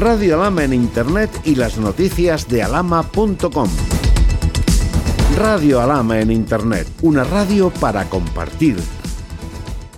Radio Alama en Internet y las noticias de alama.com. Radio Alama en Internet, una radio para compartir.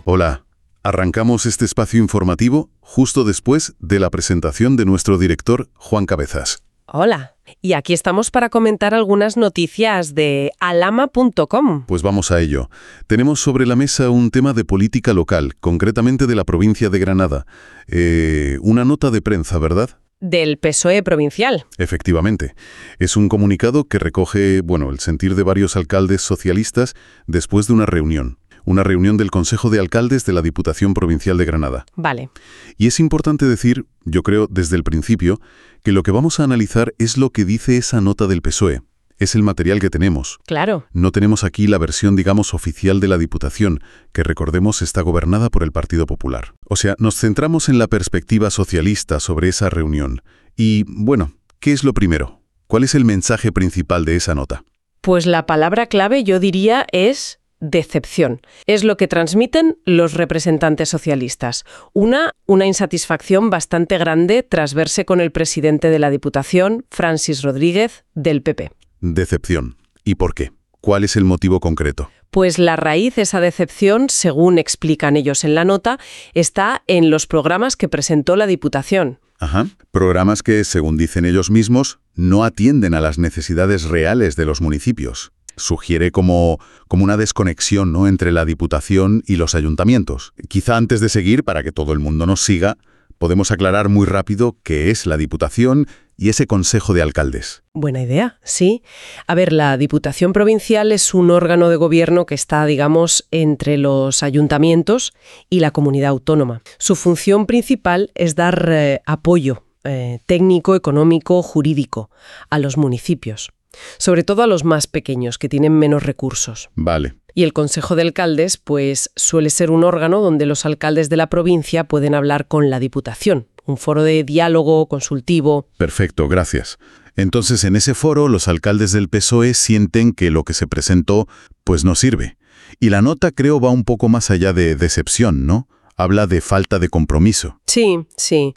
Hola, arrancamos este espacio informativo justo después de la presentación de nuestro director Juan Cabezas. Hola, y aquí estamos para comentar algunas noticias de alama.com. Pues vamos a ello. Tenemos sobre la mesa un tema de política local, concretamente de la provincia de Granada. Eh, una nota de prensa, ¿verdad? Del PSOE provincial. Efectivamente. Es un comunicado que recoge, bueno, el sentir de varios alcaldes socialistas después de una reunión una reunión del Consejo de Alcaldes de la Diputación Provincial de Granada. Vale. Y es importante decir, yo creo desde el principio, que lo que vamos a analizar es lo que dice esa nota del PSOE. Es el material que tenemos. Claro. No tenemos aquí la versión, digamos, oficial de la Diputación, que recordemos está gobernada por el Partido Popular. O sea, nos centramos en la perspectiva socialista sobre esa reunión. Y, bueno, ¿qué es lo primero? ¿Cuál es el mensaje principal de esa nota? Pues la palabra clave yo diría es decepción. Es lo que transmiten los representantes socialistas. Una, una insatisfacción bastante grande tras verse con el presidente de la Diputación, Francis Rodríguez, del PP. Decepción. ¿Y por qué? ¿Cuál es el motivo concreto? Pues la raíz de esa decepción, según explican ellos en la nota, está en los programas que presentó la Diputación. Ajá. Programas que, según dicen ellos mismos, no atienden a las necesidades reales de los municipios sugiere como, como una desconexión ¿no? entre la Diputación y los ayuntamientos. Quizá antes de seguir, para que todo el mundo nos siga, podemos aclarar muy rápido qué es la Diputación y ese Consejo de Alcaldes. Buena idea, sí. A ver, la Diputación Provincial es un órgano de gobierno que está, digamos, entre los ayuntamientos y la comunidad autónoma. Su función principal es dar eh, apoyo eh, técnico, económico, jurídico a los municipios sobre todo a los más pequeños, que tienen menos recursos. Vale. Y el Consejo de Alcaldes, pues suele ser un órgano donde los alcaldes de la provincia pueden hablar con la Diputación, un foro de diálogo consultivo. Perfecto, gracias. Entonces, en ese foro, los alcaldes del PSOE sienten que lo que se presentó, pues no sirve. Y la nota creo va un poco más allá de decepción, ¿no? Habla de falta de compromiso. Sí, sí.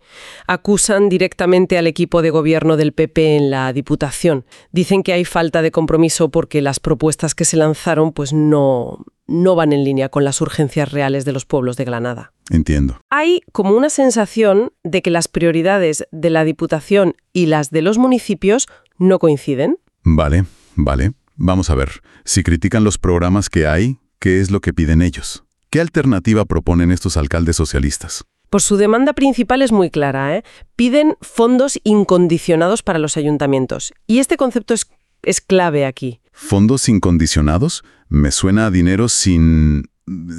Acusan directamente al equipo de gobierno del PP en la Diputación. Dicen que hay falta de compromiso porque las propuestas que se lanzaron pues no, no van en línea con las urgencias reales de los pueblos de Granada. Entiendo. Hay como una sensación de que las prioridades de la Diputación y las de los municipios no coinciden. Vale, vale. Vamos a ver. Si critican los programas que hay, ¿qué es lo que piden ellos? ¿Qué alternativa proponen estos alcaldes socialistas? Pues su demanda principal es muy clara. ¿eh? Piden fondos incondicionados para los ayuntamientos. Y este concepto es, es clave aquí. ¿Fondos incondicionados? Me suena a dinero sin,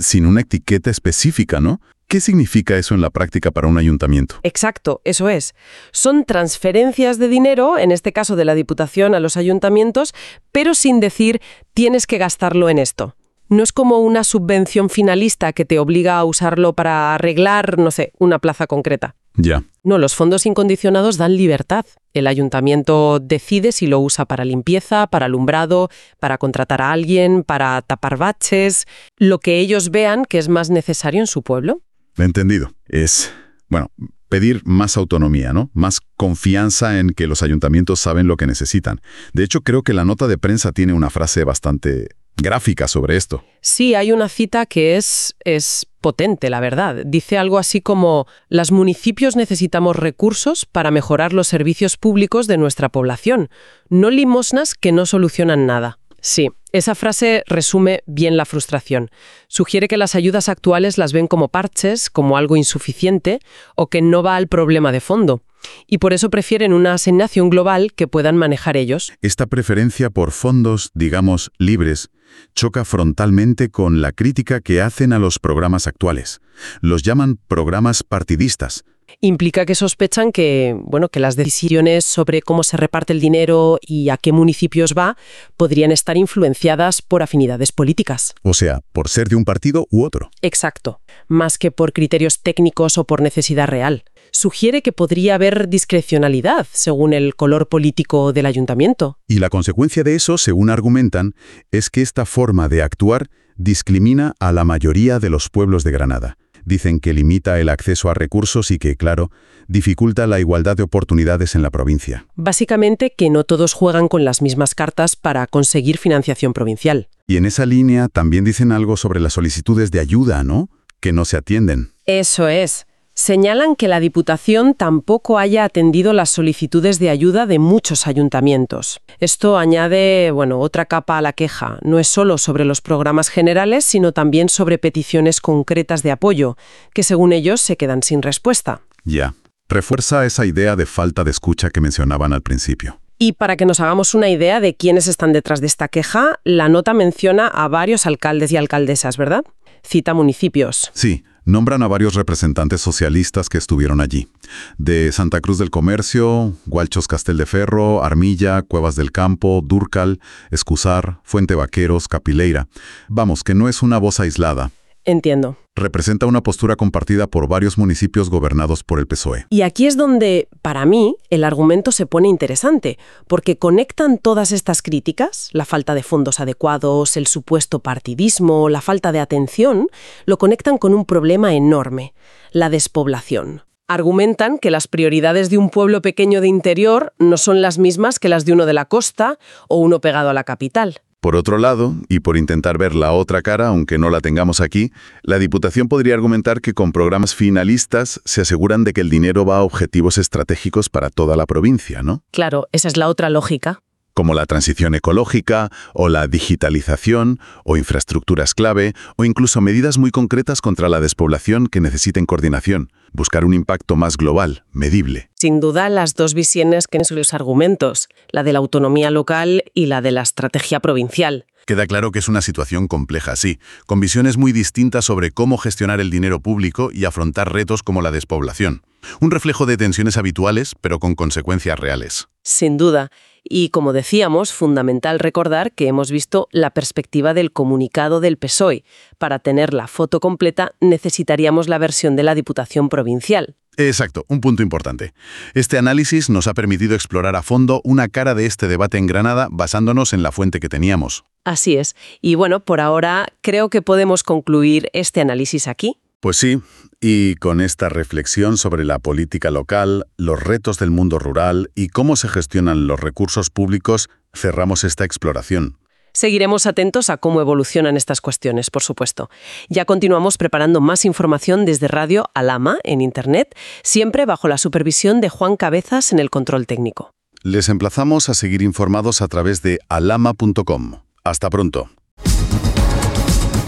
sin una etiqueta específica, ¿no? ¿Qué significa eso en la práctica para un ayuntamiento? Exacto, eso es. Son transferencias de dinero, en este caso de la Diputación a los ayuntamientos, pero sin decir tienes que gastarlo en esto. No es como una subvención finalista que te obliga a usarlo para arreglar, no sé, una plaza concreta. Ya. No, los fondos incondicionados dan libertad. El ayuntamiento decide si lo usa para limpieza, para alumbrado, para contratar a alguien, para tapar baches, lo que ellos vean que es más necesario en su pueblo. Entendido. Es, bueno, pedir más autonomía, ¿no? Más confianza en que los ayuntamientos saben lo que necesitan. De hecho, creo que la nota de prensa tiene una frase bastante gráfica sobre esto. Sí, hay una cita que es, es potente, la verdad. Dice algo así como, los municipios necesitamos recursos para mejorar los servicios públicos de nuestra población, no limosnas que no solucionan nada. Sí, esa frase resume bien la frustración. Sugiere que las ayudas actuales las ven como parches, como algo insuficiente o que no va al problema de fondo. Y por eso prefieren una asignación global que puedan manejar ellos. Esta preferencia por fondos, digamos, libres, choca frontalmente con la crítica que hacen a los programas actuales. Los llaman programas partidistas, implica que sospechan que, bueno, que las decisiones sobre cómo se reparte el dinero y a qué municipios va podrían estar influenciadas por afinidades políticas. O sea, por ser de un partido u otro. Exacto, más que por criterios técnicos o por necesidad real. Sugiere que podría haber discrecionalidad según el color político del ayuntamiento. Y la consecuencia de eso, según argumentan, es que esta forma de actuar discrimina a la mayoría de los pueblos de Granada Dicen que limita el acceso a recursos y que, claro, dificulta la igualdad de oportunidades en la provincia. Básicamente que no todos juegan con las mismas cartas para conseguir financiación provincial. Y en esa línea también dicen algo sobre las solicitudes de ayuda, ¿no? Que no se atienden. Eso es. Señalan que la Diputación tampoco haya atendido las solicitudes de ayuda de muchos ayuntamientos. Esto añade, bueno, otra capa a la queja. No es solo sobre los programas generales, sino también sobre peticiones concretas de apoyo, que según ellos se quedan sin respuesta. Ya. Refuerza esa idea de falta de escucha que mencionaban al principio. Y para que nos hagamos una idea de quiénes están detrás de esta queja, la nota menciona a varios alcaldes y alcaldesas, ¿verdad? Cita municipios. Sí, nombran a varios representantes socialistas que estuvieron allí. De Santa Cruz del Comercio, Gualchos Castel de Ferro, Armilla, Cuevas del Campo, Durcal, Escusar, Fuente Vaqueros, Capileira. Vamos, que no es una voz aislada. Entiendo. Representa una postura compartida por varios municipios gobernados por el PSOE. Y aquí es donde, para mí, el argumento se pone interesante, porque conectan todas estas críticas, la falta de fondos adecuados, el supuesto partidismo, la falta de atención, lo conectan con un problema enorme, la despoblación. Argumentan que las prioridades de un pueblo pequeño de interior no son las mismas que las de uno de la costa o uno pegado a la capital. Por otro lado, y por intentar ver la otra cara, aunque no la tengamos aquí, la Diputación podría argumentar que con programas finalistas se aseguran de que el dinero va a objetivos estratégicos para toda la provincia, ¿no? Claro, esa es la otra lógica como la transición ecológica, o la digitalización, o infraestructuras clave, o incluso medidas muy concretas contra la despoblación que necesiten coordinación, buscar un impacto más global, medible. Sin duda, las dos visiones que en los argumentos, la de la autonomía local y la de la estrategia provincial. Queda claro que es una situación compleja, sí, con visiones muy distintas sobre cómo gestionar el dinero público y afrontar retos como la despoblación. Un reflejo de tensiones habituales, pero con consecuencias reales. Sin duda. Y como decíamos, fundamental recordar que hemos visto la perspectiva del comunicado del PSOE. Para tener la foto completa necesitaríamos la versión de la Diputación Provincial. Exacto, un punto importante. Este análisis nos ha permitido explorar a fondo una cara de este debate en Granada basándonos en la fuente que teníamos. Así es. Y bueno, por ahora creo que podemos concluir este análisis aquí. Pues sí, y con esta reflexión sobre la política local, los retos del mundo rural y cómo se gestionan los recursos públicos, cerramos esta exploración. Seguiremos atentos a cómo evolucionan estas cuestiones, por supuesto. Ya continuamos preparando más información desde Radio Alama en Internet, siempre bajo la supervisión de Juan Cabezas en el control técnico. Les emplazamos a seguir informados a través de alama.com. Hasta pronto.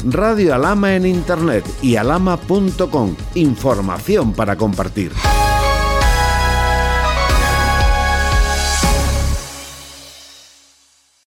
Radio Alama en Internet y alama.com. Información para compartir.